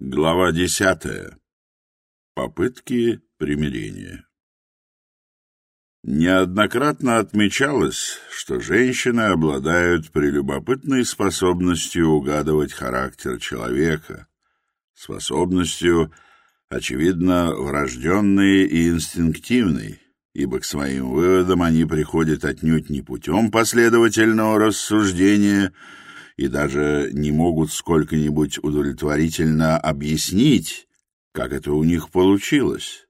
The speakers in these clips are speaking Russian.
Глава десятая. Попытки примирения. Неоднократно отмечалось, что женщины обладают прелюбопытной способностью угадывать характер человека, способностью, очевидно, врожденной и инстинктивной, ибо к своим выводам они приходят отнюдь не путем последовательного рассуждения – и даже не могут сколько-нибудь удовлетворительно объяснить, как это у них получилось.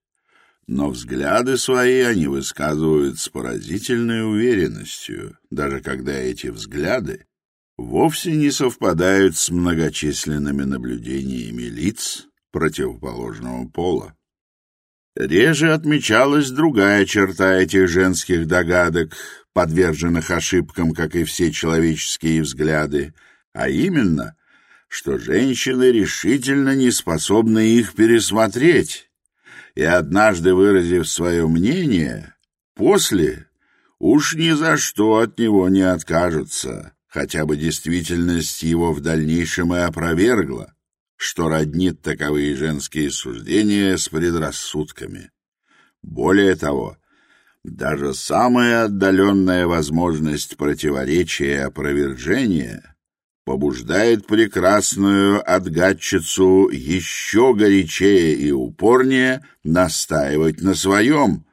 Но взгляды свои они высказывают с поразительной уверенностью, даже когда эти взгляды вовсе не совпадают с многочисленными наблюдениями лиц противоположного пола. Реже отмечалась другая черта этих женских догадок, подверженных ошибкам, как и все человеческие взгляды, а именно, что женщины решительно не способны их пересмотреть, и однажды выразив свое мнение, после уж ни за что от него не откажутся, хотя бы действительность его в дальнейшем и опровергла что роднит таковые женские суждения с предрассудками. Более того, даже самая отдаленная возможность противоречия и опровержения побуждает прекрасную отгадчицу еще горячее и упорнее настаивать на своем,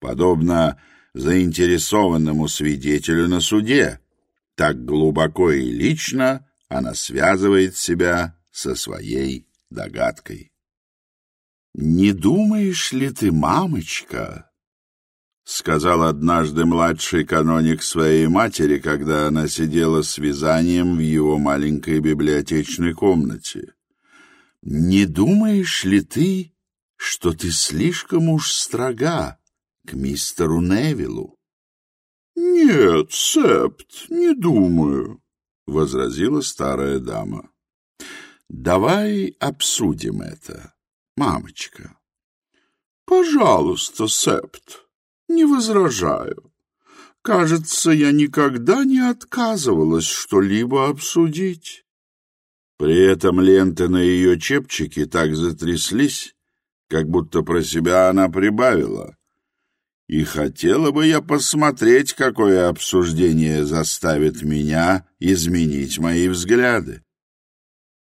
подобно заинтересованному свидетелю на суде. Так глубоко и лично она связывает себя со своей догадкой. «Не думаешь ли ты, мамочка?» — сказал однажды младший каноник своей матери, когда она сидела с вязанием в его маленькой библиотечной комнате. «Не думаешь ли ты, что ты слишком уж строга к мистеру Невилу?» «Нет, Септ, не думаю», — возразила старая дама. Давай обсудим это, мамочка. Пожалуйста, Септ, не возражаю. Кажется, я никогда не отказывалась что-либо обсудить. При этом ленты на ее чепчике так затряслись, как будто про себя она прибавила. И хотела бы я посмотреть, какое обсуждение заставит меня изменить мои взгляды.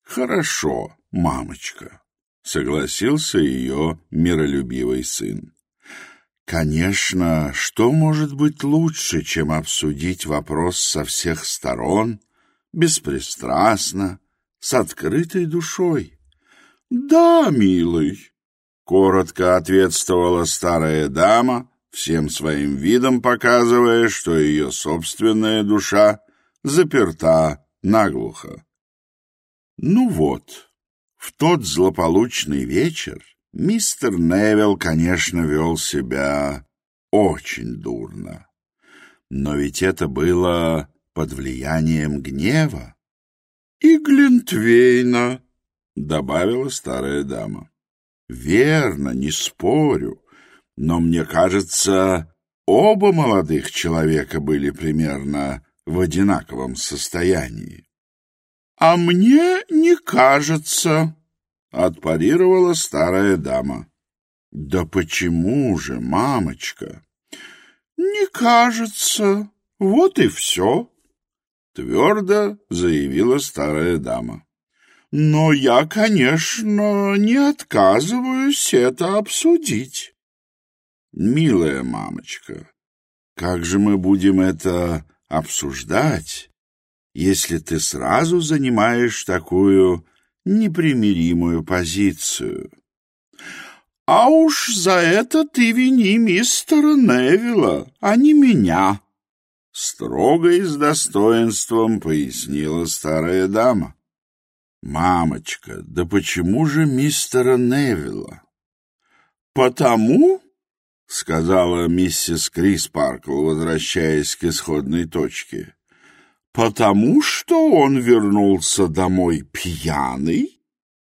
«Хорошо, мамочка», — согласился ее миролюбивый сын. «Конечно, что может быть лучше, чем обсудить вопрос со всех сторон, беспристрастно, с открытой душой?» «Да, милый», — коротко ответствовала старая дама, всем своим видом показывая, что ее собственная душа заперта наглухо. Ну вот, в тот злополучный вечер мистер Невилл, конечно, вел себя очень дурно. Но ведь это было под влиянием гнева. «И Глинтвейна», — добавила старая дама. «Верно, не спорю, но мне кажется, оба молодых человека были примерно в одинаковом состоянии». «А мне не кажется», — отпарировала старая дама. «Да почему же, мамочка?» «Не кажется. Вот и все», — твердо заявила старая дама. «Но я, конечно, не отказываюсь это обсудить». «Милая мамочка, как же мы будем это обсуждать?» если ты сразу занимаешь такую непримиримую позицию. А уж за это ты вини мистера Невилла, а не меня, строго и с достоинством пояснила старая дама. Мамочка, да почему же мистера Невилла? Потому, сказала миссис Криспаркл, возвращаясь к исходной точке, потому что он вернулся домой пьяный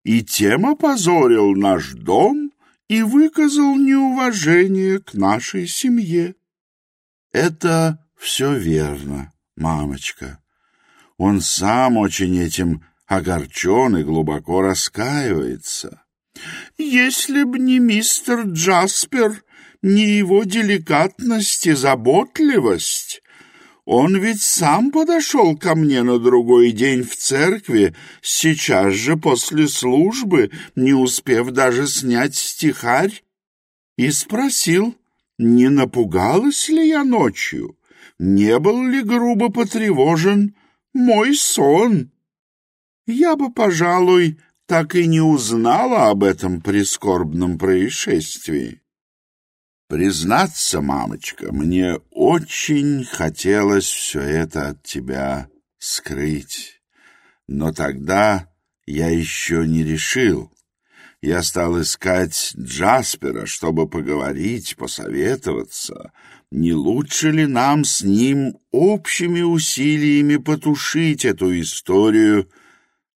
и тем опозорил наш дом и выказал неуважение к нашей семье. Это все верно, мамочка. Он сам очень этим огорчен и глубоко раскаивается. Если б не мистер Джаспер, не его деликатность и заботливость, он ведь сам подошел ко мне на другой день в церкви, сейчас же после службы, не успев даже снять стихарь, и спросил, не напугалась ли я ночью, не был ли грубо потревожен мой сон. Я бы, пожалуй, так и не узнала об этом прискорбном происшествии. Признаться, мамочка, мне очень хотелось все это от тебя скрыть. Но тогда я еще не решил. Я стал искать Джаспера, чтобы поговорить, посоветоваться. Не лучше ли нам с ним общими усилиями потушить эту историю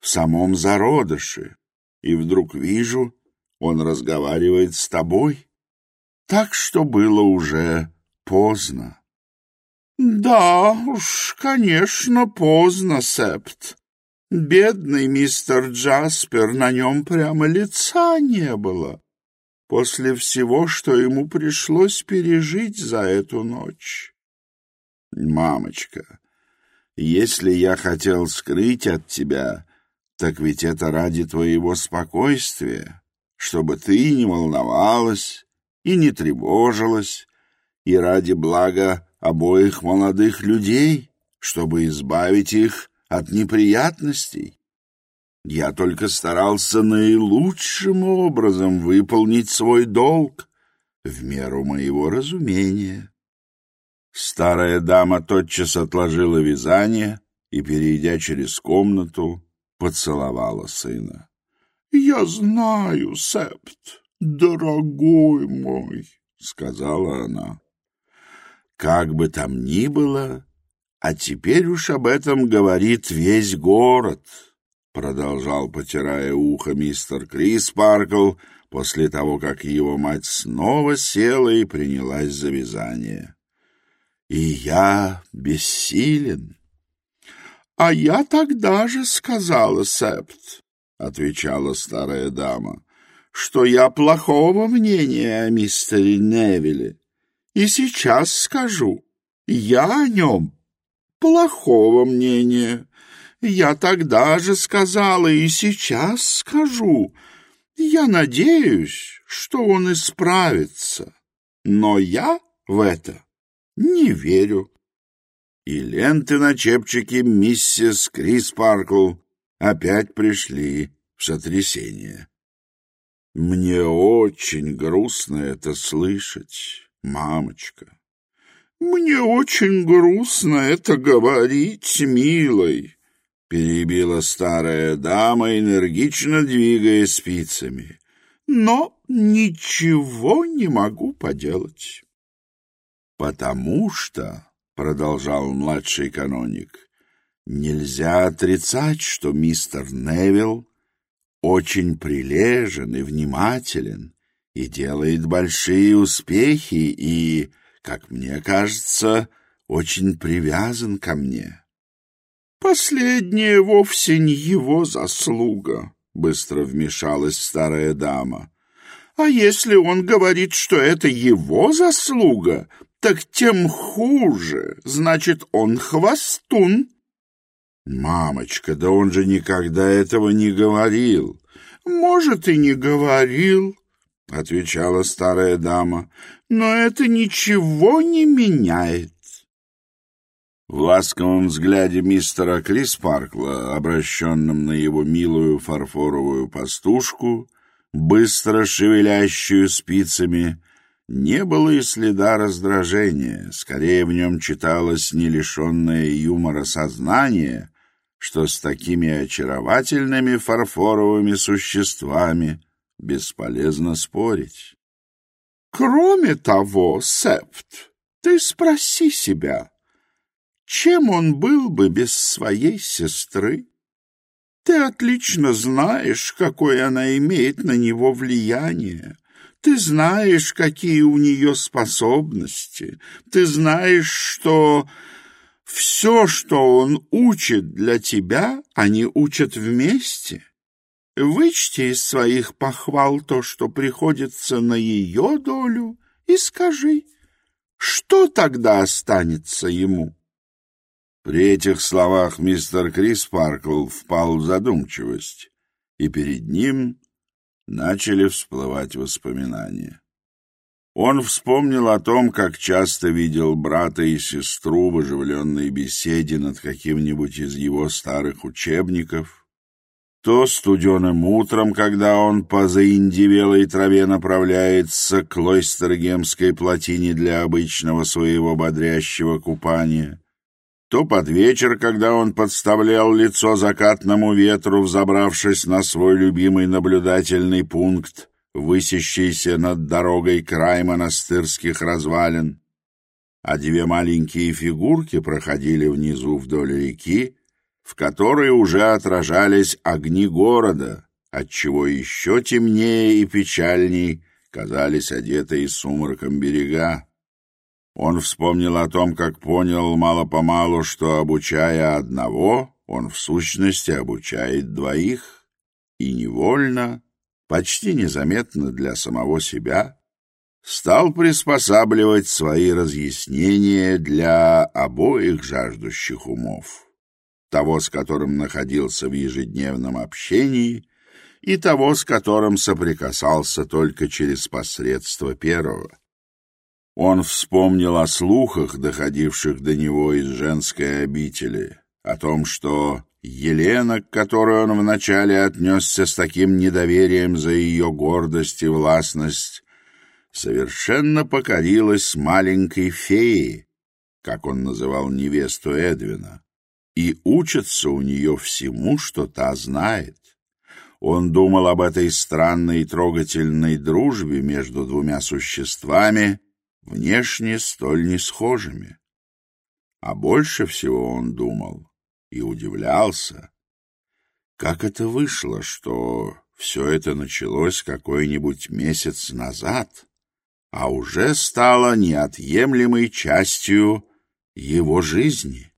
в самом зародыше? И вдруг вижу, он разговаривает с тобой. Так что было уже поздно. — Да уж, конечно, поздно, Септ. Бедный мистер Джаспер, на нем прямо лица не было. После всего, что ему пришлось пережить за эту ночь. Мамочка, если я хотел скрыть от тебя, так ведь это ради твоего спокойствия, чтобы ты не волновалась и не тревожилась, и ради блага обоих молодых людей, чтобы избавить их от неприятностей. Я только старался наилучшим образом выполнить свой долг в меру моего разумения. Старая дама тотчас отложила вязание и, перейдя через комнату, поцеловала сына. — Я знаю, Септ, дорогой мой, — сказала она. Как бы там ни было, а теперь уж об этом говорит весь город, — продолжал, потирая ухо мистер Крис Паркл после того, как его мать снова села и принялась за вязание. И я бессилен. — А я тогда же сказала, Септ, — отвечала старая дама что я плохого мнения о мистере Невилле, И сейчас скажу, я о нем плохого мнения. Я тогда же сказала и сейчас скажу. Я надеюсь, что он исправится, но я в это не верю. И ленты на чепчике миссис Крис Паркл опять пришли в сотрясение. Мне очень грустно это слышать, мамочка. Мне очень грустно это говорить, милой, перебила старая дама, энергично двигая спицами. Но ничего не могу поделать. Потому что, продолжал младший каноник, нельзя отрицать, что мистер Невилл очень прилежен и внимателен и делает большие успехи и, как мне кажется, очень привязан ко мне. Последняя вовсе не его заслуга, быстро вмешалась старая дама. А если он говорит, что это его заслуга, так тем хуже, значит, он хвастун. Мамочка, да он же никогда этого не говорил. Может, и не говорил, — отвечала старая дама, — но это ничего не меняет. В ласковом взгляде мистера Криспаркла, обращенном на его милую фарфоровую пастушку, быстро шевелящую спицами, не было и что с такими очаровательными фарфоровыми существами бесполезно спорить. Кроме того, Септ, ты спроси себя, чем он был бы без своей сестры? Ты отлично знаешь, какое она имеет на него влияние. Ты знаешь, какие у нее способности. Ты знаешь, что Все, что он учит для тебя, они учат вместе. Вычти из своих похвал то, что приходится на ее долю, и скажи, что тогда останется ему? При этих словах мистер Крис Паркл впал в задумчивость, и перед ним начали всплывать воспоминания. Он вспомнил о том, как часто видел брата и сестру в оживленной беседе над каким-нибудь из его старых учебников, то студеным утром, когда он по заиндивелой траве направляется к Лойстергемской плотине для обычного своего бодрящего купания, то под вечер, когда он подставлял лицо закатному ветру, взобравшись на свой любимый наблюдательный пункт, высящийся над дорогой край монастырских развалин, а две маленькие фигурки проходили внизу вдоль реки, в которой уже отражались огни города, отчего еще темнее и печальней казались одетые сумраком берега. Он вспомнил о том, как понял мало-помалу, что, обучая одного, он в сущности обучает двоих, и невольно почти незаметно для самого себя, стал приспосабливать свои разъяснения для обоих жаждущих умов, того, с которым находился в ежедневном общении, и того, с которым соприкасался только через посредство первого. Он вспомнил о слухах, доходивших до него из женской обители, о том, что Елена, к которой он вначале отнесся с таким недоверием за ее гордость и властность, совершенно покорилась маленькой феей, как он называл невесту Эдвина, и учится у нее всему, что та знает. Он думал об этой странной и трогательной дружбе между двумя существами, внешне столь не схожими. А больше всего он думал — и удивлялся, как это вышло, что все это началось какой-нибудь месяц назад, а уже стало неотъемлемой частью его жизни.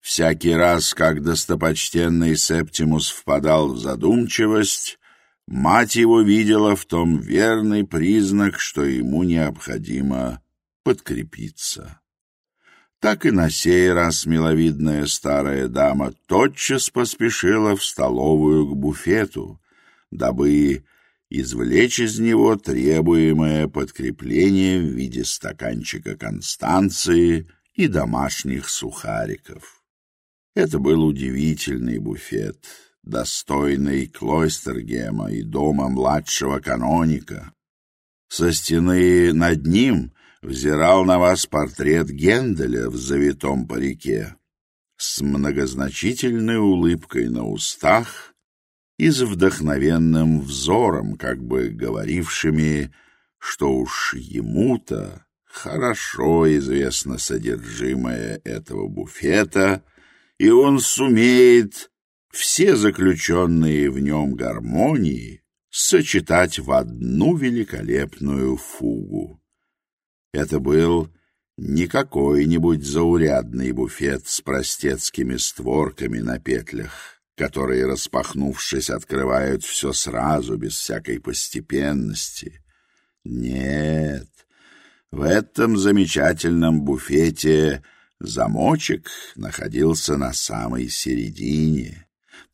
Всякий раз, как достопочтенный Септимус впадал в задумчивость, мать его видела в том верный признак, что ему необходимо подкрепиться. Так и на сей раз миловидная старая дама тотчас поспешила в столовую к буфету, дабы извлечь из него требуемое подкрепление в виде стаканчика Констанции и домашних сухариков. Это был удивительный буфет, достойный Клойстергема и дома младшего каноника. Со стены над ним — взирал на вас портрет Генделя в завитом парике с многозначительной улыбкой на устах и с вдохновенным взором, как бы говорившими, что уж ему-то хорошо известно содержимое этого буфета, и он сумеет все заключенные в нем гармонии сочетать в одну великолепную фугу. Это был не какой-нибудь заурядный буфет с простецкими створками на петлях, которые, распахнувшись, открывают все сразу, без всякой постепенности. Нет, в этом замечательном буфете замочек находился на самой середине,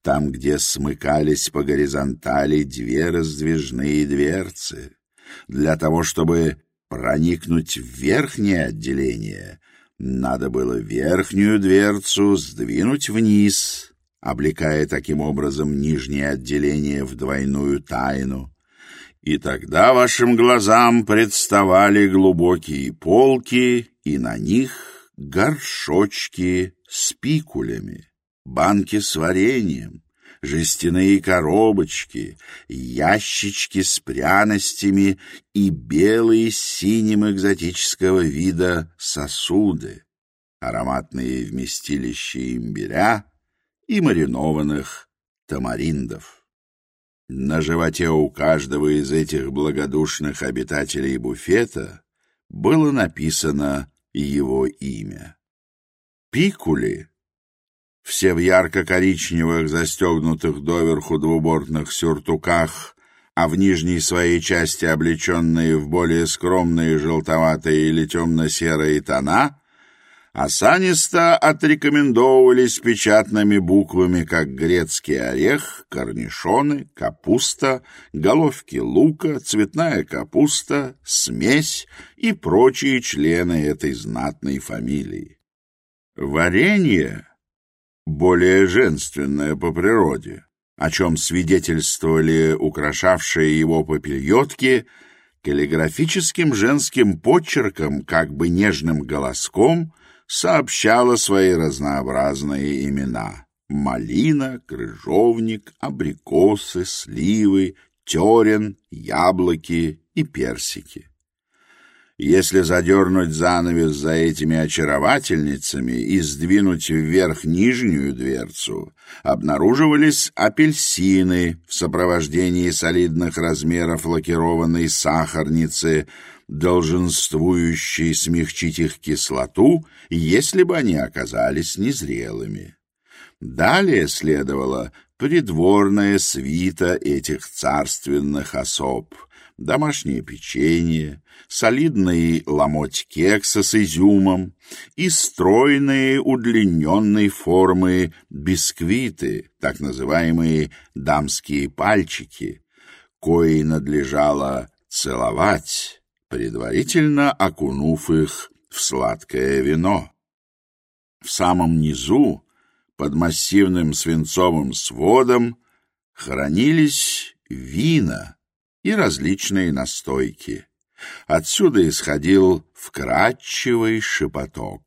там, где смыкались по горизонтали две раздвижные дверцы, для того, чтобы проникнуть в верхнее отделение. Надо было верхнюю дверцу сдвинуть вниз, облекая таким образом нижнее отделение в двойную тайну. И тогда вашим глазам представали глубокие полки, и на них горшочки с пикулями, банки с вареньем, жестяные коробочки, ящички с пряностями и белые с синим экзотического вида сосуды, ароматные вместилища имбиря и маринованных тамариндов. На животе у каждого из этих благодушных обитателей буфета было написано его имя. Пикули все в ярко-коричневых, застегнутых доверху двубортных сюртуках, а в нижней своей части облеченные в более скромные желтоватые или темно-серые тона, осанисто отрекомендовывались печатными буквами, как грецкий орех, корнишоны, капуста, головки лука, цветная капуста, смесь и прочие члены этой знатной фамилии. Варенье более женственное по природе, о чем свидетельствовали украшавшие его попельотки, каллиграфическим женским почерком, как бы нежным голоском, сообщала свои разнообразные имена. Малина, крыжовник, абрикосы, сливы, терен, яблоки и персики. если задернуть занавес за этими очаровательницами и сдвинуть вверх нижнюю дверцу, обнаруживались апельсины в сопровождении солидных размеров лакированной сахарницы, долженствующей смягчить их кислоту, если бы они оказались незрелыми. Далее следовало придворная свита этих царственных особ — домашнее печенье, солидный ломоть кекса с изюмом и стройные удлиненной формы бисквиты, так называемые дамские пальчики, кои надлежало целовать, предварительно окунув их в сладкое вино. В самом низу, под массивным свинцовым сводом, хранились вина — и различные настойки. Отсюда исходил вкрадчивый шепоток.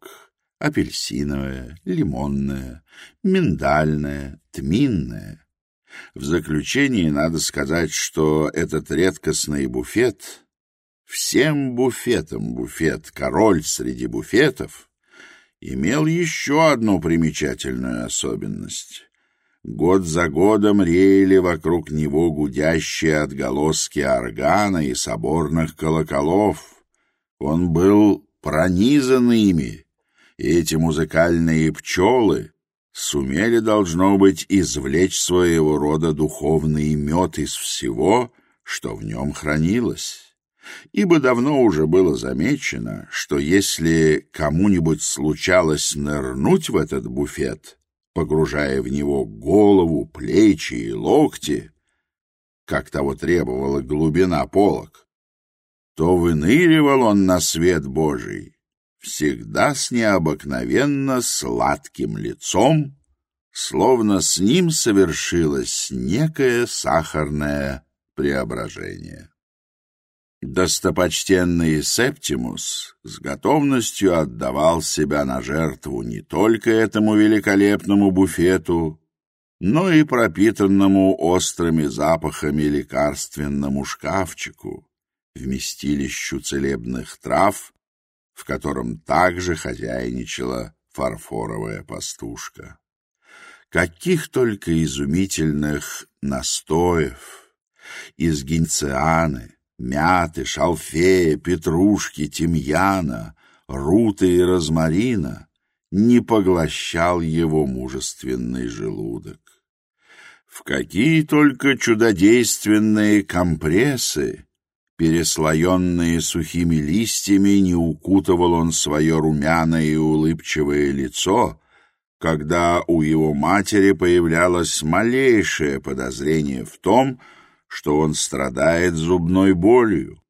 Апельсиновое, лимонное, миндальное, тминное. В заключении надо сказать, что этот редкостный буфет, всем буфетом буфет, король среди буфетов, имел еще одну примечательную особенность. Год за годом реяли вокруг него гудящие отголоски органа и соборных колоколов. Он был пронизан ими, и эти музыкальные пчелы сумели, должно быть, извлечь своего рода духовный мед из всего, что в нем хранилось. Ибо давно уже было замечено, что если кому-нибудь случалось нырнуть в этот буфет — погружая в него голову, плечи и локти, как того требовала глубина полок, то выныривал он на свет Божий всегда с необыкновенно сладким лицом, словно с ним совершилось некое сахарное преображение. Достопочтенный Септимус с готовностью отдавал себя на жертву не только этому великолепному буфету, но и пропитанному острыми запахами лекарственному шкафчику, вместилищу целебных трав, в котором также хозяйничала фарфоровая пастушка. Каких только изумительных настоев из гинцианы, мяты, шалфея, петрушки, тимьяна, руты и розмарина не поглощал его мужественный желудок. В какие только чудодейственные компрессы, переслоенные сухими листьями, не укутывал он свое румяное и улыбчивое лицо, когда у его матери появлялось малейшее подозрение в том, что он страдает зубной болью.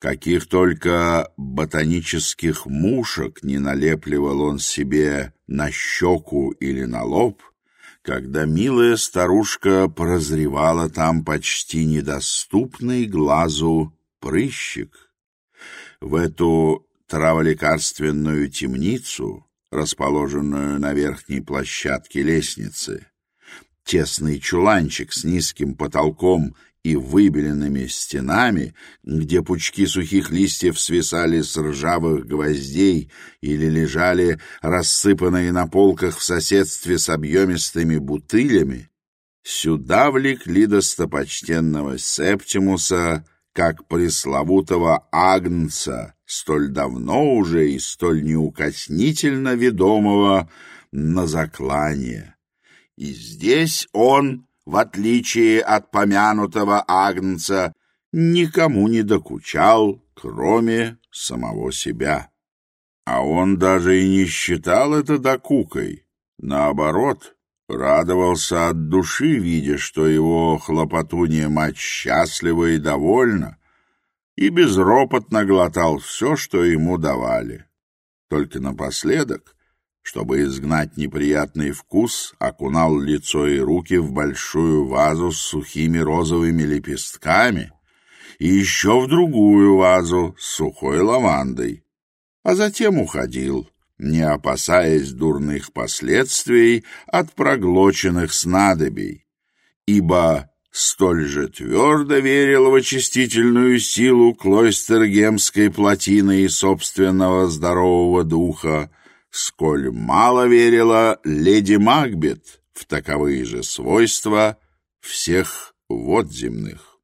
Каких только ботанических мушек не налепливал он себе на щеку или на лоб, когда милая старушка прозревала там почти недоступный глазу прыщик. В эту траволекарственную темницу, расположенную на верхней площадке лестницы, тесный чуланчик с низким потолком и выбеленными стенами, где пучки сухих листьев свисали с ржавых гвоздей или лежали рассыпанные на полках в соседстве с объемистыми бутылями, сюда влекли достопочтенного Септимуса как пресловутого Агнца, столь давно уже и столь неукоснительно ведомого на заклание. И здесь он, в отличие от помянутого Агнца, никому не докучал, кроме самого себя. А он даже и не считал это докукой. Наоборот, радовался от души, видя, что его хлопотунья мать счастлива и довольна, и безропотно глотал все, что ему давали. Только напоследок, чтобы изгнать неприятный вкус, окунал лицо и руки в большую вазу с сухими розовыми лепестками и еще в другую вазу с сухой лавандой, а затем уходил, не опасаясь дурных последствий от проглоченных снадобий, ибо столь же твердо верил в очистительную силу клойстергемской плотины и собственного здорового духа, сколь мало верила леди Макбет в таковые же свойства всех водземных.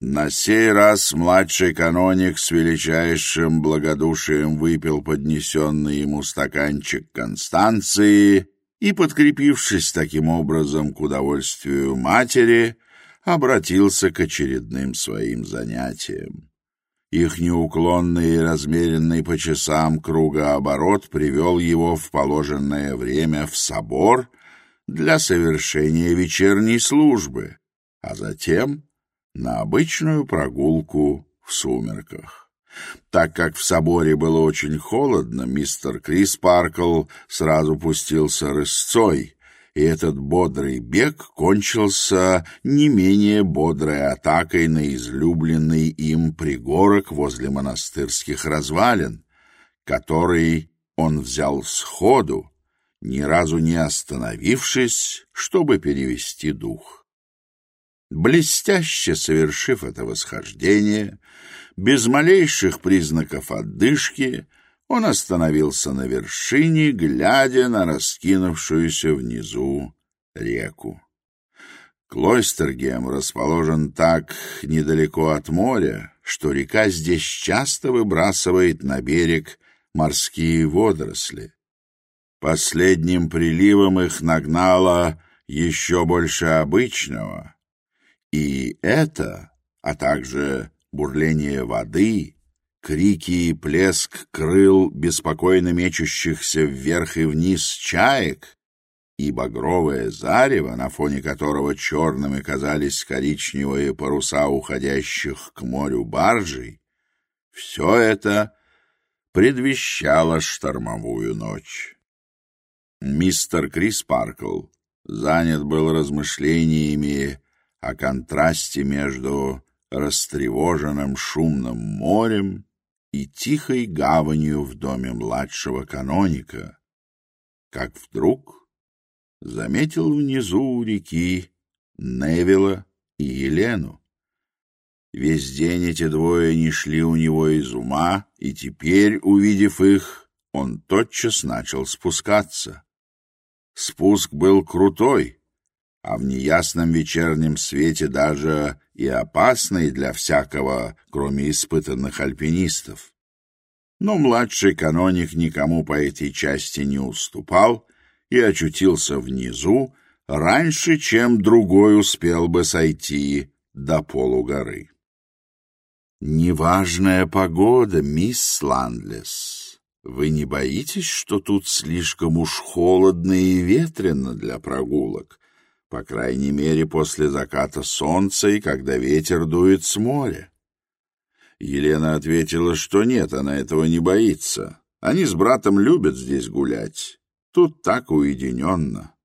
На сей раз младший каноник с величайшим благодушием выпил поднесенный ему стаканчик Констанции и, подкрепившись таким образом к удовольствию матери, обратился к очередным своим занятиям. Их неуклонный и размеренный по часам кругооборот привел его в положенное время в собор для совершения вечерней службы, а затем на обычную прогулку в сумерках. Так как в соборе было очень холодно, мистер Крис Паркл сразу пустился рысцой, и этот бодрый бег кончился не менее бодрой атакой на излюбленный им пригорок возле монастырских развалин, который он взял сходу, ни разу не остановившись, чтобы перевести дух. Блестяще совершив это восхождение, без малейших признаков отдышки — он остановился на вершине, глядя на раскинувшуюся внизу реку. Клойстергем расположен так недалеко от моря, что река здесь часто выбрасывает на берег морские водоросли. Последним приливом их нагнало еще больше обычного. И это, а также бурление воды, Крики и плеск крыл беспокойно мечущихся вверх и вниз чаек и багровое зарево, на фоне которого черными казались коричневые паруса уходящих к морю баржей, все это предвещало штормовую ночь. Мистер Крис Паркл занят был размышлениями о контрасте между растревоженным шумным морем и тихой гаванью в доме младшего каноника, как вдруг заметил внизу у реки Невилла и Елену. Весь день эти двое не шли у него из ума, и теперь, увидев их, он тотчас начал спускаться. Спуск был крутой, а в неясном вечернем свете даже и опасный для всякого, кроме испытанных альпинистов. Но младший каноник никому по этой части не уступал и очутился внизу раньше, чем другой успел бы сойти до полугоры. «Неважная погода, мисс Ландлес. Вы не боитесь, что тут слишком уж холодно и ветрено для прогулок?» по крайней мере, после заката солнца и когда ветер дует с моря. Елена ответила, что нет, она этого не боится. Они с братом любят здесь гулять. Тут так уединенно.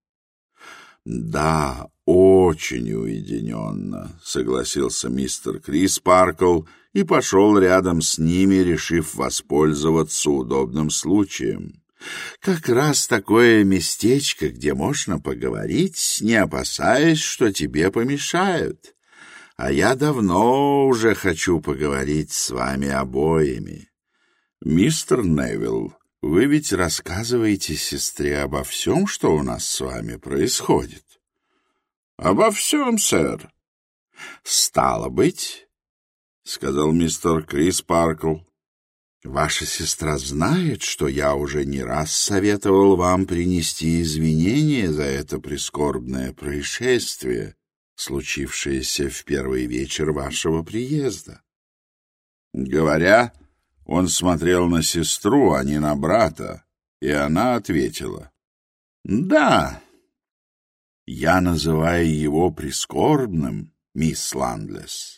Да, очень уединенно, согласился мистер Крис Паркл и пошел рядом с ними, решив воспользоваться удобным случаем. Как раз такое местечко, где можно поговорить, не опасаясь, что тебе помешают. А я давно уже хочу поговорить с вами обоими. Мистер Невилл, вы ведь рассказываете сестре обо всем, что у нас с вами происходит. — Обо всем, сэр. — Стало быть, — сказал мистер Крис Паркл, Ваша сестра знает, что я уже не раз советовал вам принести извинения за это прискорбное происшествие, случившееся в первый вечер вашего приезда. Говоря, он смотрел на сестру, а не на брата, и она ответила. «Да, я называю его прискорбным, мисс Ландлес».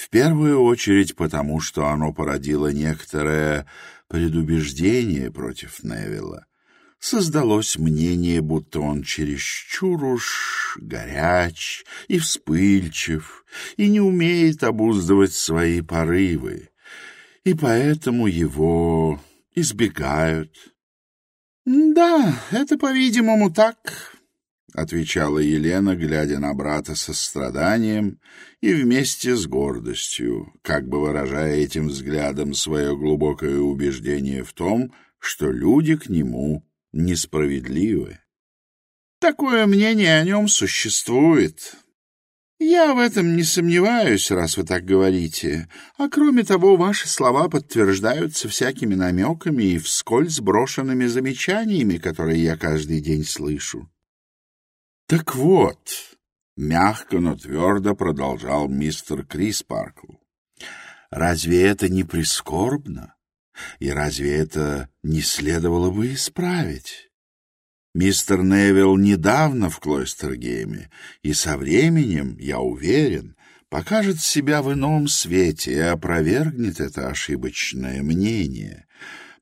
В Первую очередь потому, что оно породило некоторое предубеждение против Невилла. Создалось мнение, будто он чересчур уж горяч и вспыльчив, и не умеет обуздывать свои порывы, и поэтому его избегают. «Да, это, по-видимому, так», отвечала Елена, глядя на брата со страданием и вместе с гордостью, как бы выражая этим взглядом свое глубокое убеждение в том, что люди к нему несправедливы. Такое мнение о нем существует. Я в этом не сомневаюсь, раз вы так говорите. А кроме того, ваши слова подтверждаются всякими намеками и вскользь брошенными замечаниями, которые я каждый день слышу. Так вот, мягко, но твердо продолжал мистер Крис Паркл. Разве это не прискорбно? И разве это не следовало бы исправить? Мистер Невилл недавно в Клойстергейме, и со временем, я уверен, покажет себя в ином свете и опровергнет это ошибочное мнение.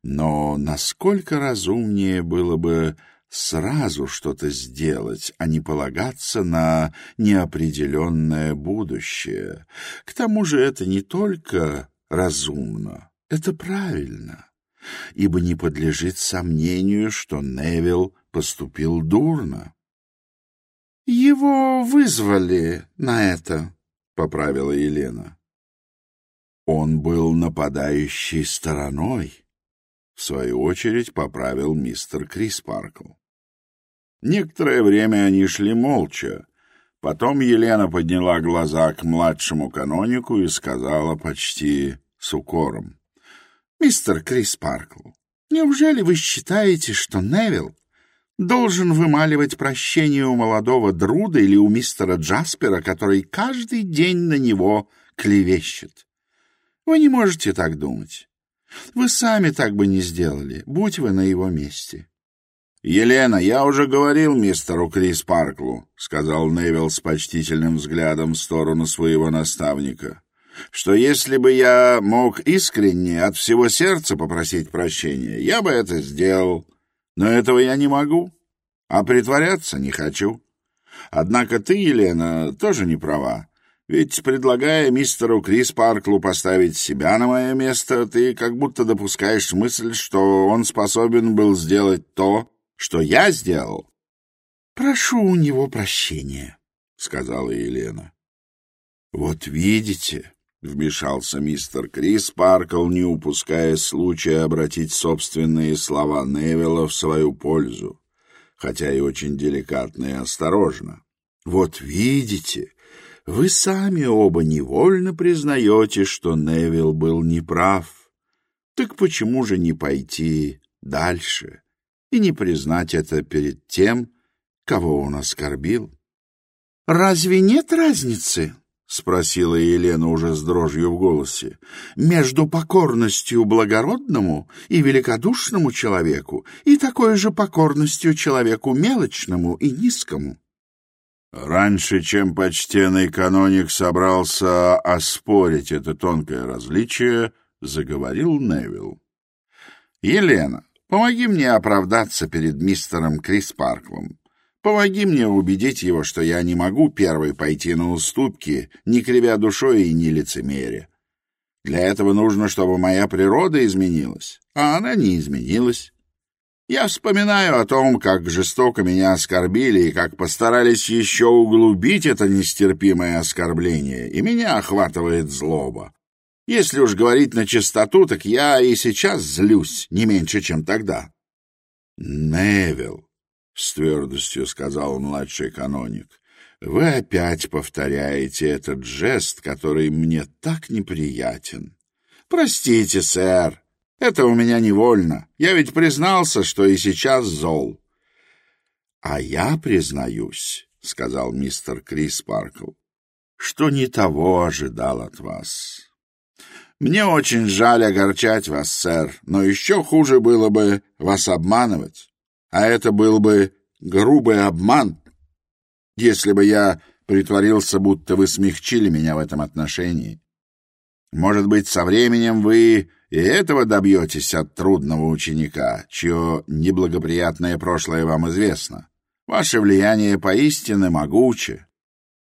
Но насколько разумнее было бы сразу что-то сделать, а не полагаться на неопределенное будущее. К тому же это не только разумно, это правильно, ибо не подлежит сомнению, что Невилл поступил дурно. «Его вызвали на это», — поправила Елена. «Он был нападающей стороной», — — в свою очередь поправил мистер Криспаркл. Некоторое время они шли молча. Потом Елена подняла глаза к младшему канонику и сказала почти с укором. — Мистер Криспаркл, неужели вы считаете, что Невилл должен вымаливать прощение у молодого Друда или у мистера Джаспера, который каждый день на него клевещет? Вы не можете так думать. Вы сами так бы не сделали, будь вы на его месте. «Елена, я уже говорил мистеру Крис Парклу», — сказал Невилл с почтительным взглядом в сторону своего наставника, «что если бы я мог искренне от всего сердца попросить прощения, я бы это сделал. Но этого я не могу, а притворяться не хочу. Однако ты, Елена, тоже не права. Ведь, предлагая мистеру Крис Парклу поставить себя на мое место, ты как будто допускаешь мысль, что он способен был сделать то, что я сделал. — Прошу у него прощения, — сказала Елена. — Вот видите, — вмешался мистер Крис Паркл, не упуская случая обратить собственные слова Невилла в свою пользу, хотя и очень деликатно и осторожно. — Вот видите, — вы сами оба невольно признаете, что Невилл был неправ. Так почему же не пойти дальше и не признать это перед тем, кого он оскорбил? «Разве нет разницы?» — спросила Елена уже с дрожью в голосе. «Между покорностью благородному и великодушному человеку и такой же покорностью человеку мелочному и низкому». Раньше, чем почтенный каноник собрался оспорить это тонкое различие, заговорил Невилл. «Елена, помоги мне оправдаться перед мистером Крис Парклом. Помоги мне убедить его, что я не могу первой пойти на уступки, не кривя душой и не лицемеря. Для этого нужно, чтобы моя природа изменилась, а она не изменилась. Я вспоминаю о том, как жестоко меня оскорбили и как постарались еще углубить это нестерпимое оскорбление, и меня охватывает злоба. Если уж говорить на чистоту, так я и сейчас злюсь, не меньше, чем тогда. — Невил, — с твердостью сказал младший каноник, — Вы опять повторяете этот жест, который мне Это у меня невольно. Я ведь признался, что и сейчас зол. — А я признаюсь, — сказал мистер Крис Паркл, — что не того ожидал от вас. Мне очень жаль огорчать вас, сэр, но еще хуже было бы вас обманывать. А это был бы грубый обман, если бы я притворился, будто вы смягчили меня в этом отношении. Может быть, со временем вы и этого добьетесь от трудного ученика, чье неблагоприятное прошлое вам известно. Ваше влияние поистине могуче.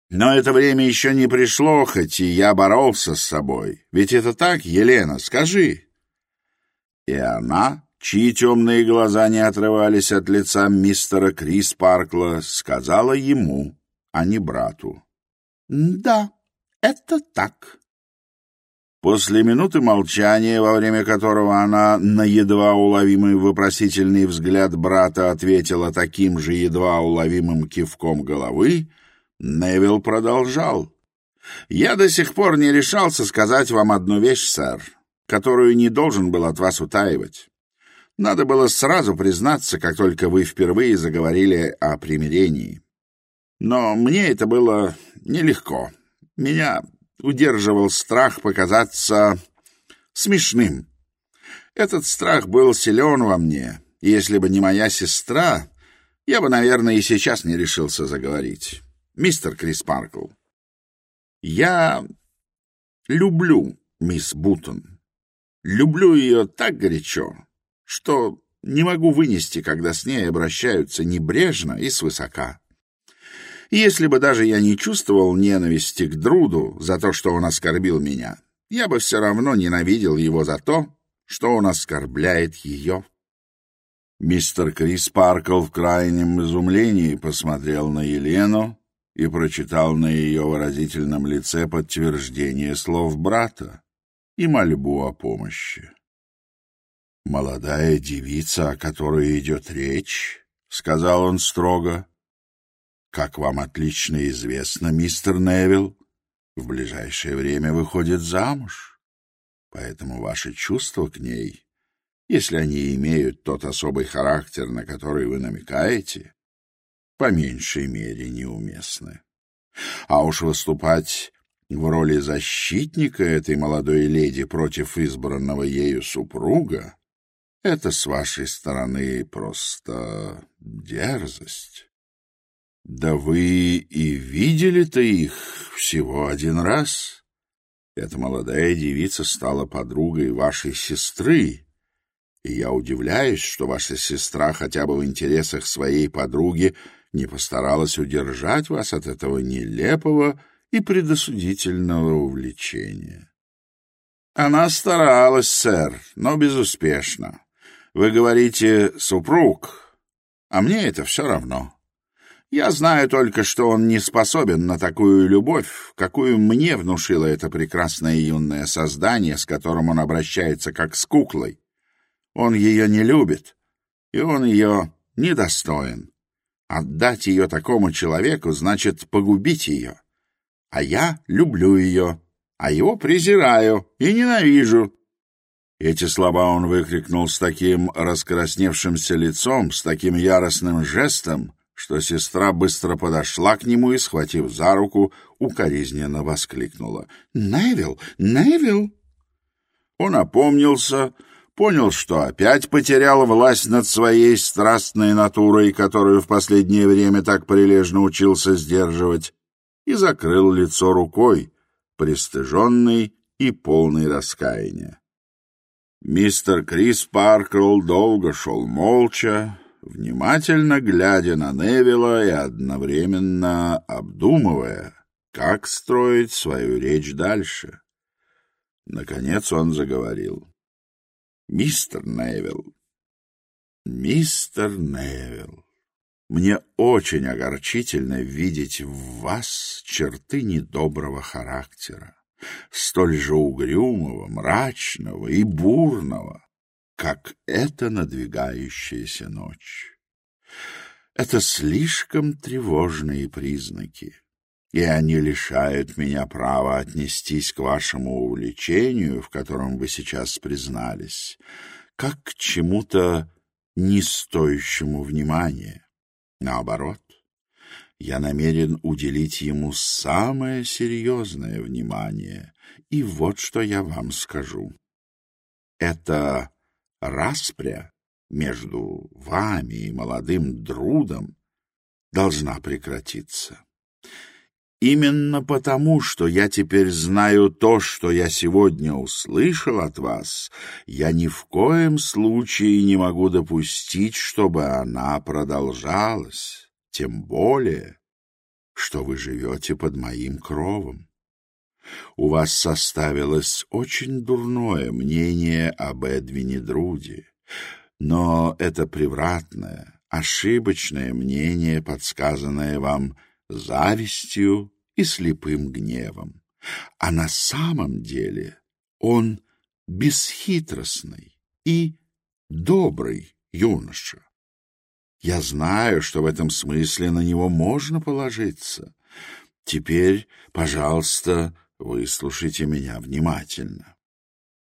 Но это время еще не пришло, хоть и я боролся с собой. Ведь это так, Елена, скажи. И она, чьи темные глаза не отрывались от лица мистера Крис Паркла, сказала ему, а не брату. «Да, это так». После минуты молчания, во время которого она на едва уловимый вопросительный взгляд брата ответила таким же едва уловимым кивком головы, Невил продолжал. «Я до сих пор не решался сказать вам одну вещь, сэр, которую не должен был от вас утаивать. Надо было сразу признаться, как только вы впервые заговорили о примирении. Но мне это было нелегко. Меня удерживал страх показаться смешным. Этот страх был силен во мне, и если бы не моя сестра, я бы, наверное, и сейчас не решился заговорить. Мистер Крис Паркл, я люблю мисс Бутон. Люблю ее так горячо, что не могу вынести, когда с ней обращаются небрежно и свысока. Если бы даже я не чувствовал ненависти к Друду за то, что он оскорбил меня, я бы все равно ненавидел его за то, что он оскорбляет ее. Мистер Крис Паркл в крайнем изумлении посмотрел на Елену и прочитал на ее выразительном лице подтверждение слов брата и мольбу о помощи. «Молодая девица, о которой идет речь», — сказал он строго, как вам отлично известно, мистер Невилл в ближайшее время выходит замуж, поэтому ваши чувства к ней, если они имеют тот особый характер, на который вы намекаете, по меньшей мере неуместны. А уж выступать в роли защитника этой молодой леди против избранного ею супруга — это с вашей стороны просто дерзость. Да вы и видели-то их всего один раз. Эта молодая девица стала подругой вашей сестры, и я удивляюсь, что ваша сестра хотя бы в интересах своей подруги не постаралась удержать вас от этого нелепого и предосудительного увлечения. Она старалась, сэр, но безуспешно. Вы говорите «супруг», а мне это все равно. Я знаю только, что он не способен на такую любовь, какую мне внушило это прекрасное юное создание, с которым он обращается как с куклой. Он ее не любит, и он ее недостоин. Отдать ее такому человеку значит погубить ее. А я люблю ее, а его презираю и ненавижу. Эти слова он выкрикнул с таким раскрасневшимся лицом, с таким яростным жестом, что сестра быстро подошла к нему и, схватив за руку, укоризненно воскликнула. «Невил! Невил!» Он опомнился, понял, что опять потерял власть над своей страстной натурой, которую в последнее время так прилежно учился сдерживать, и закрыл лицо рукой, пристыженный и полный раскаяния. Мистер Крис Паркл долго шел молча, внимательно глядя на Невилла и одновременно обдумывая, как строить свою речь дальше. Наконец он заговорил. «Мистер Невилл, мистер Невилл, мне очень огорчительно видеть в вас черты недоброго характера, столь же угрюмого, мрачного и бурного, как эта надвигающаяся ночь. Это слишком тревожные признаки, и они лишают меня права отнестись к вашему увлечению, в котором вы сейчас признались, как к чему-то не стоящему внимания. Наоборот, я намерен уделить ему самое серьезное внимание, и вот что я вам скажу. Это распря между вами и молодым Друдом должна прекратиться. Именно потому, что я теперь знаю то, что я сегодня услышал от вас, я ни в коем случае не могу допустить, чтобы она продолжалась, тем более, что вы живете под моим кровом. у вас составилось очень дурное мнение об Эдвине Друде, но это превратное, ошибочное мнение, подсказанное вам завистью и слепым гневом. А на самом деле он бесхитростный и добрый юноша. Я знаю, что в этом смысле на него можно положиться. Теперь, пожалуйста, Выслушайте меня внимательно.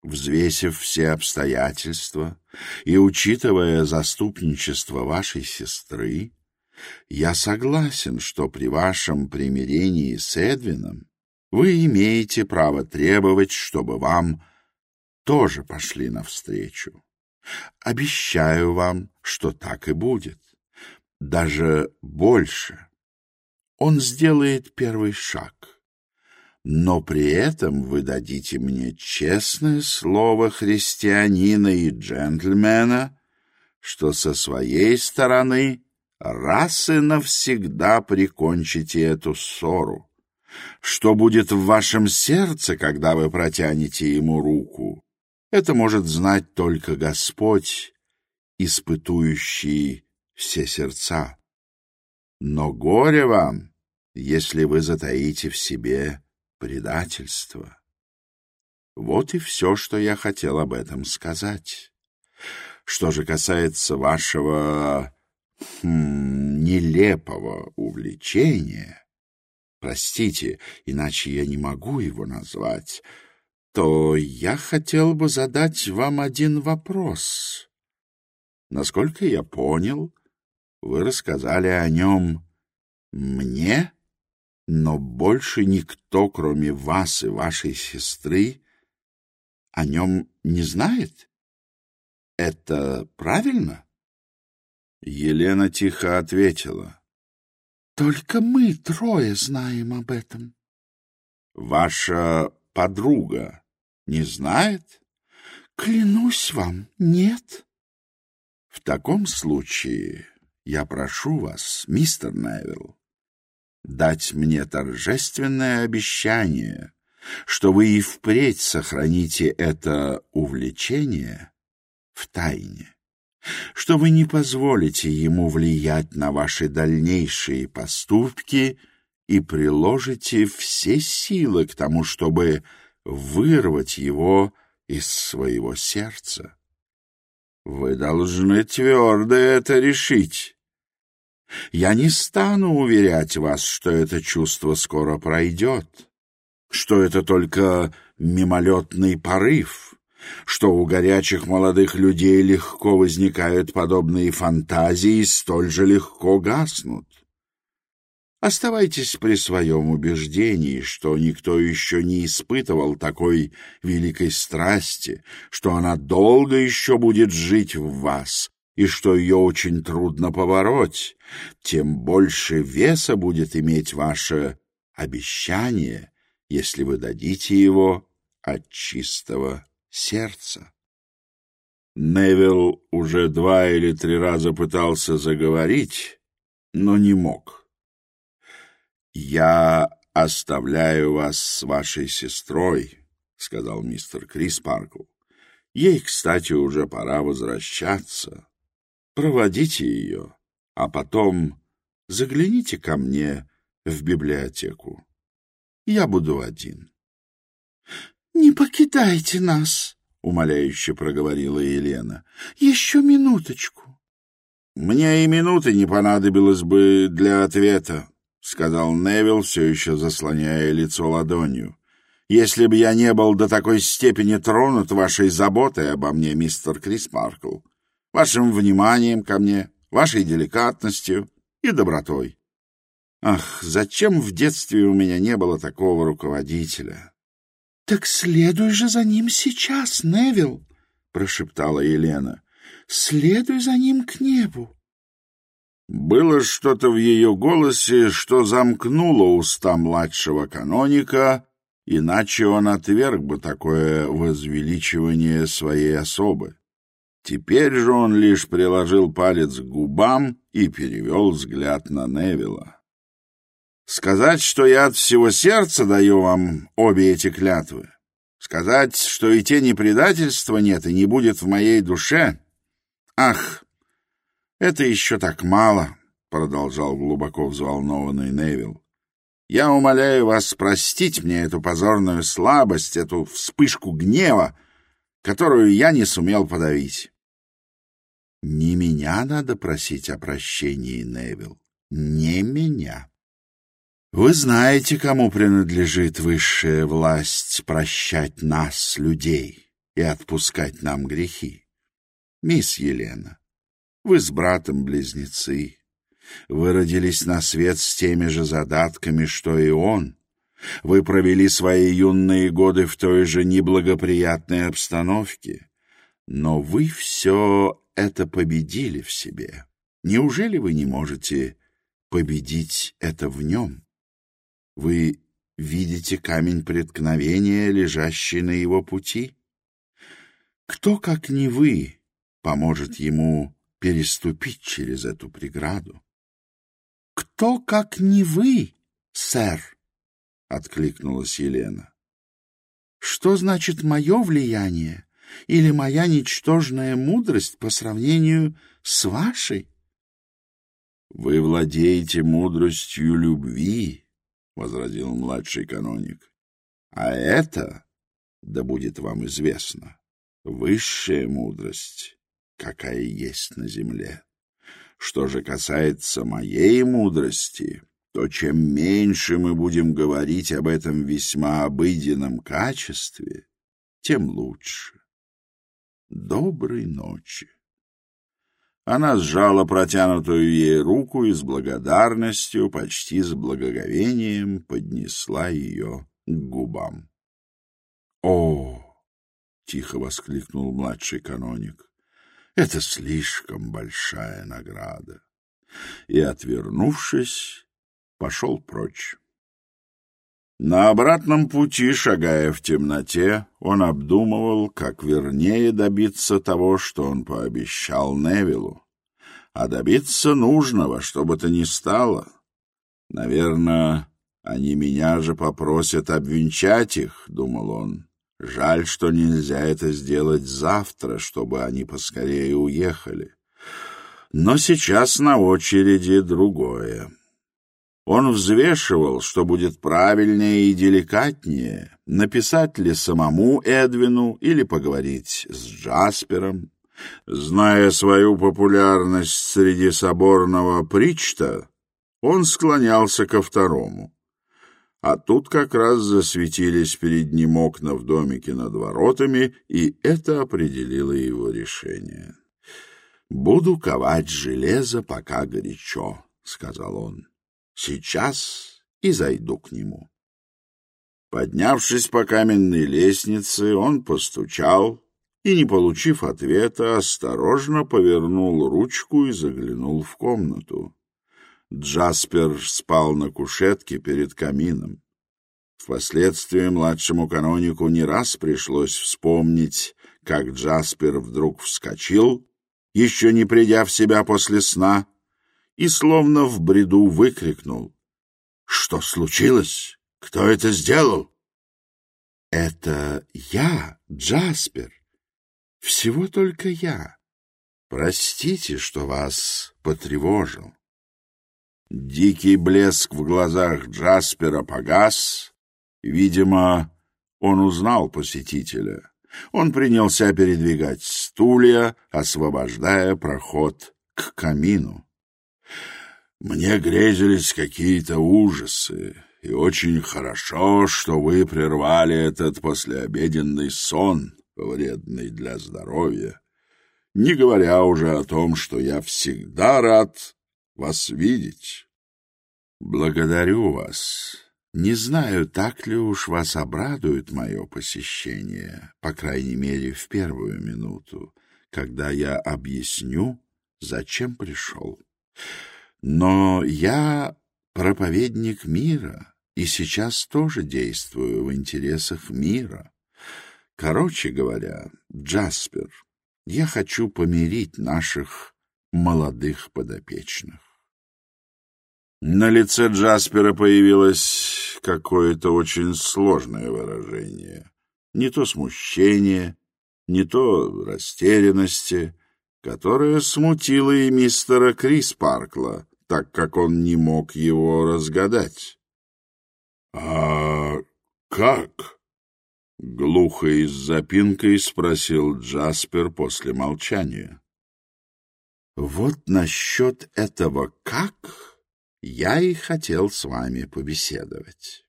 Взвесив все обстоятельства и учитывая заступничество вашей сестры, я согласен, что при вашем примирении с Эдвином вы имеете право требовать, чтобы вам тоже пошли навстречу. Обещаю вам, что так и будет. Даже больше. Он сделает первый шаг. Но при этом вы дадите мне честное слово христианина и джентльмена, что со своей стороны раз и навсегда прикончите эту ссору. Что будет в вашем сердце, когда вы протянете ему руку? Это может знать только Господь, испытующий все сердца. Но горе вам, если вы затаите в себе предательство. Вот и все, что я хотел об этом сказать. Что же касается вашего хм, нелепого увлечения, простите, иначе я не могу его назвать, то я хотел бы задать вам один вопрос. Насколько я понял, вы рассказали о нем мне? — но больше никто, кроме вас и вашей сестры, о нем не знает? Это правильно? Елена тихо ответила. Только мы трое знаем об этом. Ваша подруга не знает? Клянусь вам, нет. В таком случае я прошу вас, мистер Невилл, дать мне торжественное обещание, что вы и впредь сохраните это увлечение в тайне что вы не позволите ему влиять на ваши дальнейшие поступки и приложите все силы Я не стану уверять вас, что это чувство скоро пройдет, что это только мимолетный порыв, что у горячих молодых людей легко возникают подобные фантазии и столь же легко гаснут. Оставайтесь при своем убеждении, что никто еще не испытывал такой великой страсти, что она долго еще будет жить в вас, и что ее очень трудно повороть, тем больше веса будет иметь ваше обещание, если вы дадите его от чистого сердца. Невилл уже два или три раза пытался заговорить, но не мог. «Я оставляю вас с вашей сестрой», — сказал мистер Крис Паркл. «Ей, кстати, уже пора возвращаться» проводите ее, а потом загляните ко мне в библиотеку. Я буду один. — Не покидайте нас, — умоляюще проговорила Елена. — Еще минуточку. — Мне и минуты не понадобилось бы для ответа, — сказал Невилл, все еще заслоняя лицо ладонью. — Если бы я не был до такой степени тронут вашей заботой обо мне, мистер Крис Маркл вашим вниманием ко мне, вашей деликатностью и добротой. Ах, зачем в детстве у меня не было такого руководителя? — Так следуй же за ним сейчас, Невил, — прошептала Елена. — Следуй за ним к небу. Было что-то в ее голосе, что замкнуло уста младшего каноника, иначе он отверг бы такое возвеличивание своей особы. Теперь же он лишь приложил палец к губам и перевел взгляд на Невилла. «Сказать, что я от всего сердца даю вам обе эти клятвы, сказать, что и тени предательства нет и не будет в моей душе, ах, это еще так мало», — продолжал глубоко взволнованный Невилл. «Я умоляю вас простить мне эту позорную слабость, эту вспышку гнева, которую я не сумел подавить». «Не меня надо просить о прощении, Невил, не меня. Вы знаете, кому принадлежит высшая власть прощать нас, людей, и отпускать нам грехи. Мисс Елена, вы с братом близнецы. Вы родились на свет с теми же задатками, что и он. Вы провели свои юные годы в той же неблагоприятной обстановке. это победили в себе, неужели вы не можете победить это в нем? Вы видите камень преткновения, лежащий на его пути? Кто, как не вы, поможет ему переступить через эту преграду? Кто, как не вы, сэр? — откликнулась Елена. — Что значит мое влияние или моя ничтожная мудрость по сравнению с вашей? — Вы владеете мудростью любви, — возразил младший каноник. — А это, да будет вам известно, высшая мудрость, какая есть на земле. Что же касается моей мудрости, то чем меньше мы будем говорить об этом весьма обыденном качестве, тем лучше доброй ночи. Она сжала протянутую ей руку и с благодарностью, почти с благоговением, поднесла ее к губам. — О! — тихо воскликнул младший каноник. — Это слишком большая награда. И, отвернувшись, пошел прочь. На обратном пути, шагая в темноте, он обдумывал, как вернее добиться того, что он пообещал Невилу. А добиться нужного, что бы то ни стало. Наверное, они меня же попросят обвенчать их, — думал он. Жаль, что нельзя это сделать завтра, чтобы они поскорее уехали. Но сейчас на очереди другое. Он взвешивал, что будет правильнее и деликатнее, написать ли самому Эдвину или поговорить с Джаспером. Зная свою популярность среди соборного причта, он склонялся ко второму. А тут как раз засветились перед ним окна в домике над воротами, и это определило его решение. «Буду ковать железо, пока горячо», — сказал он. «Сейчас и зайду к нему». Поднявшись по каменной лестнице, он постучал и, не получив ответа, осторожно повернул ручку и заглянул в комнату. Джаспер спал на кушетке перед камином. Впоследствии младшему канонику не раз пришлось вспомнить, как Джаспер вдруг вскочил, еще не придя в себя после сна, и словно в бреду выкрикнул. «Что случилось? Кто это сделал?» «Это я, Джаспер. Всего только я. Простите, что вас потревожил». Дикий блеск в глазах Джаспера погас. Видимо, он узнал посетителя. Он принялся передвигать стулья, освобождая проход к камину. Мне грезились какие-то ужасы, и очень хорошо, что вы прервали этот послеобеденный сон, вредный для здоровья, не говоря уже о том, что я всегда рад вас видеть. Благодарю вас. Не знаю, так ли уж вас обрадует мое посещение, по крайней мере, в первую минуту, когда я объясню, зачем пришел. Но я проповедник мира, и сейчас тоже действую в интересах мира. Короче говоря, Джаспер, я хочу помирить наших молодых подопечных. На лице Джаспера появилось какое-то очень сложное выражение. Не то смущение, не то растерянности, которое смутило и мистера Крис Паркла — так как он не мог его разгадать. — А как? — глухо и с запинкой спросил Джаспер после молчания. — Вот насчет этого «как» я и хотел с вами побеседовать.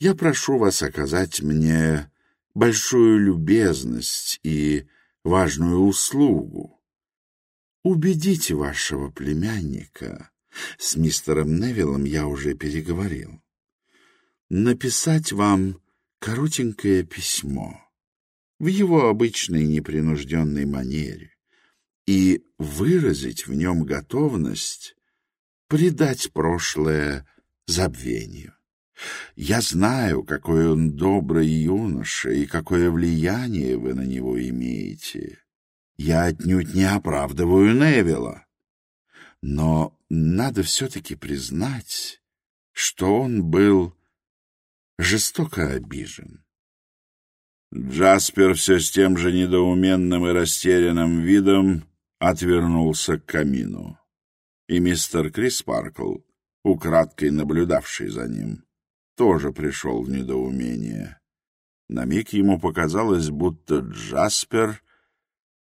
Я прошу вас оказать мне большую любезность и важную услугу. Убедите вашего племянника, с мистером Невиллом я уже переговорил. Написать вам коротенькое письмо в его обычной непринужденной манере и выразить в нем готовность предать прошлое забвению. Я знаю, какой он добрый юноша и какое влияние вы на него имеете. Я отнюдь не оправдываю Невилла. Но надо все-таки признать, что он был жестоко обижен. Джаспер все с тем же недоуменным и растерянным видом отвернулся к камину. И мистер Крис Паркл, украдкой наблюдавший за ним, тоже пришел в недоумение. На миг ему показалось, будто Джаспер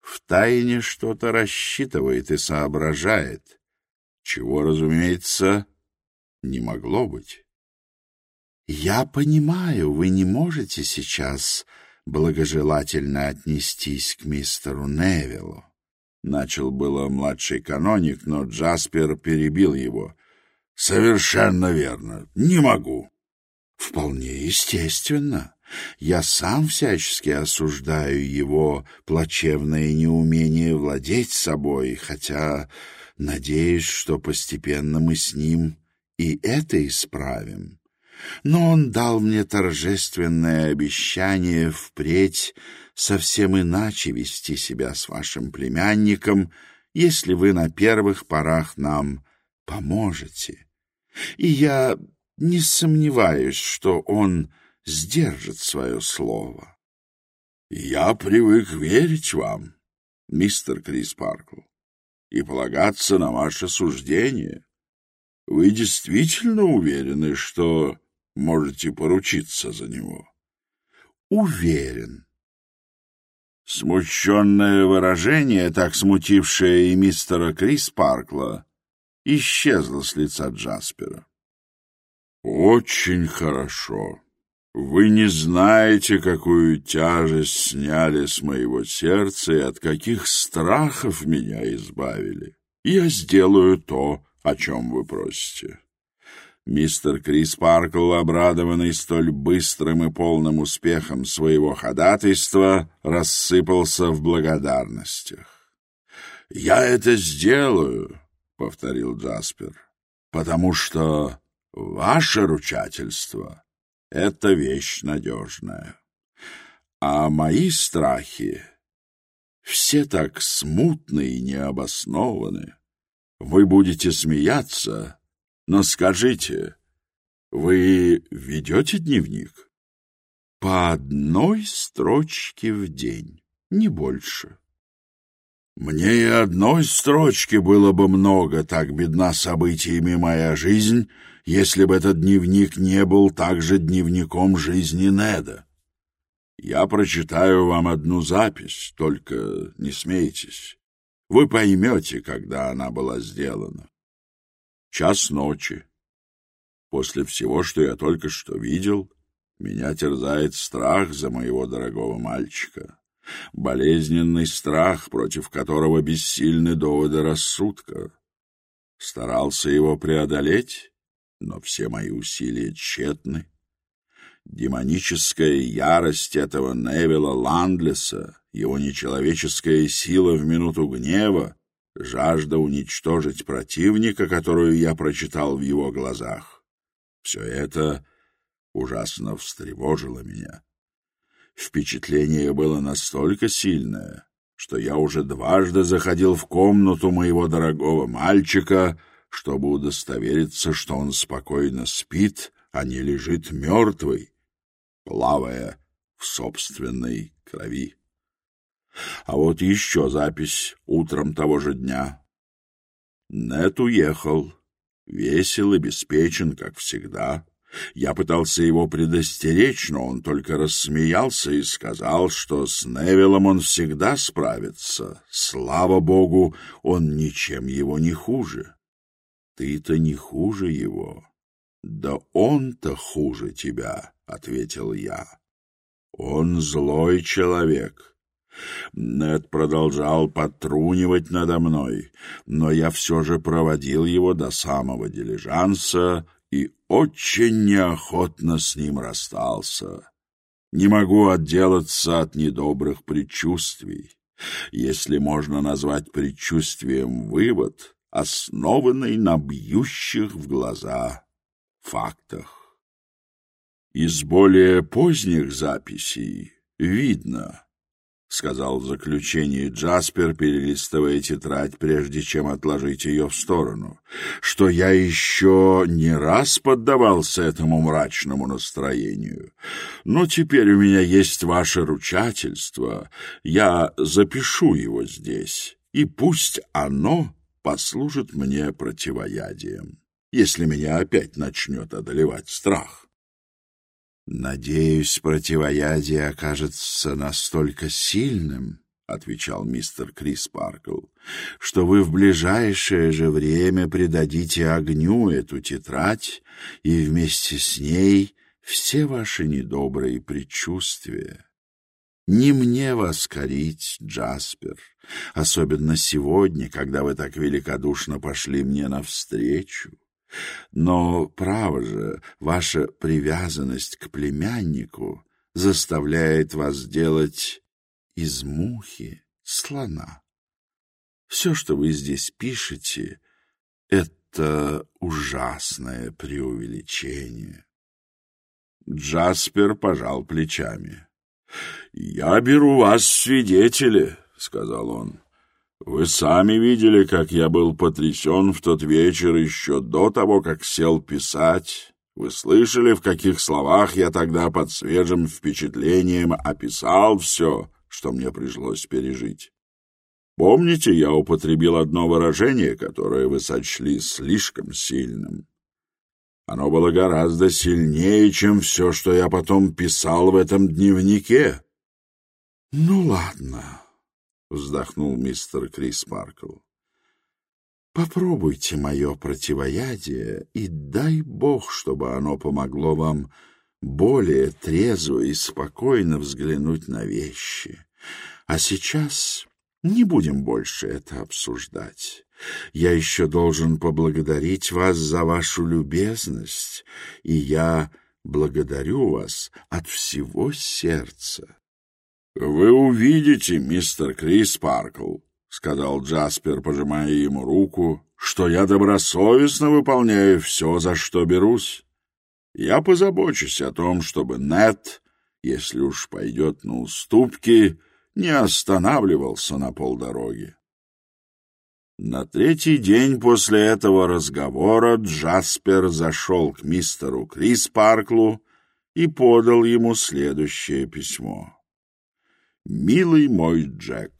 втайне что-то рассчитывает и соображает, чего, разумеется, не могло быть. «Я понимаю, вы не можете сейчас благожелательно отнестись к мистеру Невиллу», — начал было младший каноник, но Джаспер перебил его. «Совершенно верно. Не могу». «Вполне естественно. Я сам всячески осуждаю его плачевное неумение владеть собой, хотя Надеюсь, что постепенно мы с ним и это исправим. Но он дал мне торжественное обещание впредь совсем иначе вести себя с вашим племянником, если вы на первых порах нам поможете. И я не сомневаюсь, что он сдержит свое слово. — Я привык верить вам, мистер Крис Паркл и полагаться на ваше суждение. Вы действительно уверены, что можете поручиться за него? Уверен. Смущенное выражение, так смутившее и мистера Крис Паркла, исчезло с лица Джаспера. «Очень хорошо», вы не знаете, какую тяжесть сняли с моего сердца и от каких страхов меня избавили. Я сделаю то, о чем вы просите. Мистер Крис Паркл, обрадованный столь быстрым и полным успехом своего ходатайства, рассыпался в благодарностях. «Я это сделаю», — повторил Джаспер, — «потому что ваше ручательство это вещь надежная. А мои страхи все так смутны и необоснованы. Вы будете смеяться, но скажите, вы ведете дневник? По одной строчке в день, не больше. Мне и одной строчки было бы много, так бедна событиями моя жизнь, если бы этот дневник не был также дневником жизни Неда. Я прочитаю вам одну запись, только не смейтесь. Вы поймете, когда она была сделана. Час ночи. После всего, что я только что видел, меня терзает страх за моего дорогого мальчика. Болезненный страх, против которого бессильны доводы рассудка. Старался его преодолеть, но все мои усилия тщетны. Демоническая ярость этого Невилла Ландлеса, его нечеловеческая сила в минуту гнева, жажда уничтожить противника, которую я прочитал в его глазах. Все это ужасно встревожило меня. Впечатление было настолько сильное, что я уже дважды заходил в комнату моего дорогого мальчика — чтобы удостовериться, что он спокойно спит, а не лежит мертвый, плавая в собственной крови. А вот еще запись утром того же дня. Нет уехал, весел и беспечен, как всегда. Я пытался его предостеречь, но он только рассмеялся и сказал, что с Невилом он всегда справится. Слава богу, он ничем его не хуже ты-то не хуже его. Да он-то хуже тебя, — ответил я. Он злой человек. Нед продолжал потрунивать надо мной, но я все же проводил его до самого дилижанса и очень неохотно с ним расстался. Не могу отделаться от недобрых предчувствий. Если можно назвать предчувствием вывод, основанной на бьющих в глаза фактах. Из более поздних записей видно, — сказал в заключении Джаспер, перелистывая тетрадь, прежде чем отложить ее в сторону, — что я еще не раз поддавался этому мрачному настроению. Но теперь у меня есть ваше ручательство. Я запишу его здесь, и пусть оно послужит мне противоядием, если меня опять начнет одолевать страх. «Надеюсь, противоядие окажется настолько сильным», — отвечал мистер Крис Паркл, «что вы в ближайшее же время придадите огню эту тетрадь и вместе с ней все ваши недобрые предчувствия». Не мне вас корить, Джаспер, особенно сегодня, когда вы так великодушно пошли мне навстречу. Но, право же, ваша привязанность к племяннику заставляет вас делать из мухи слона. Все, что вы здесь пишете, — это ужасное преувеличение. Джаспер пожал плечами. — «Я беру вас свидетели», — сказал он. «Вы сами видели, как я был потрясен в тот вечер еще до того, как сел писать. Вы слышали, в каких словах я тогда под свежим впечатлением описал все, что мне пришлось пережить. Помните, я употребил одно выражение, которое вы сочли слишком сильным?» Оно было гораздо сильнее, чем все, что я потом писал в этом дневнике. — Ну, ладно, — вздохнул мистер Крис Маркл. Попробуйте мое противоядие, и дай бог, чтобы оно помогло вам более трезво и спокойно взглянуть на вещи. А сейчас не будем больше это обсуждать. Я еще должен поблагодарить вас за вашу любезность, и я благодарю вас от всего сердца. — Вы увидите, мистер Крис Паркл, — сказал Джаспер, пожимая ему руку, — что я добросовестно выполняю все, за что берусь. Я позабочусь о том, чтобы Нет, если уж пойдет на уступки, не останавливался на полдороги. На третий день после этого разговора Джаспер зашел к мистеру Крис Парклу и подал ему следующее письмо. «Милый мой Джек,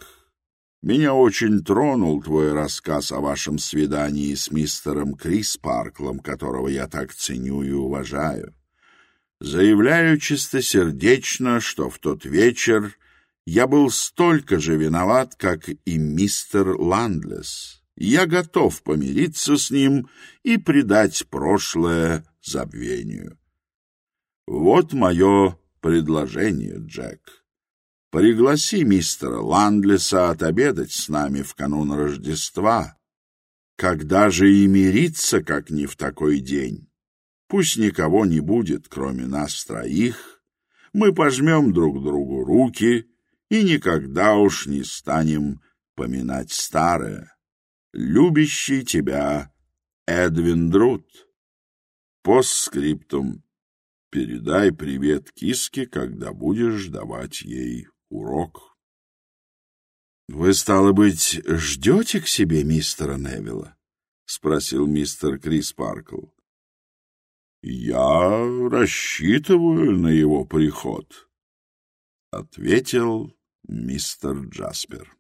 меня очень тронул твой рассказ о вашем свидании с мистером Крис Парклом, которого я так ценю и уважаю. Заявляю чистосердечно, что в тот вечер я был столько же виноват, как и мистер Ландлес. я готов помириться с ним и предать прошлое забвению. Вот мое предложение, Джек. Пригласи мистера Ландлиса отобедать с нами в канун Рождества. Когда же и мириться, как не в такой день? Пусть никого не будет, кроме нас троих. Мы пожмем друг другу руки и никогда уж не станем поминать старое. Любящий тебя Эдвин Друт. Постскриптум. Передай привет киске, когда будешь давать ей урок. — Вы, стало быть, ждете к себе мистера Невилла? — спросил мистер Крис Паркл. — Я рассчитываю на его приход, — ответил мистер Джаспер.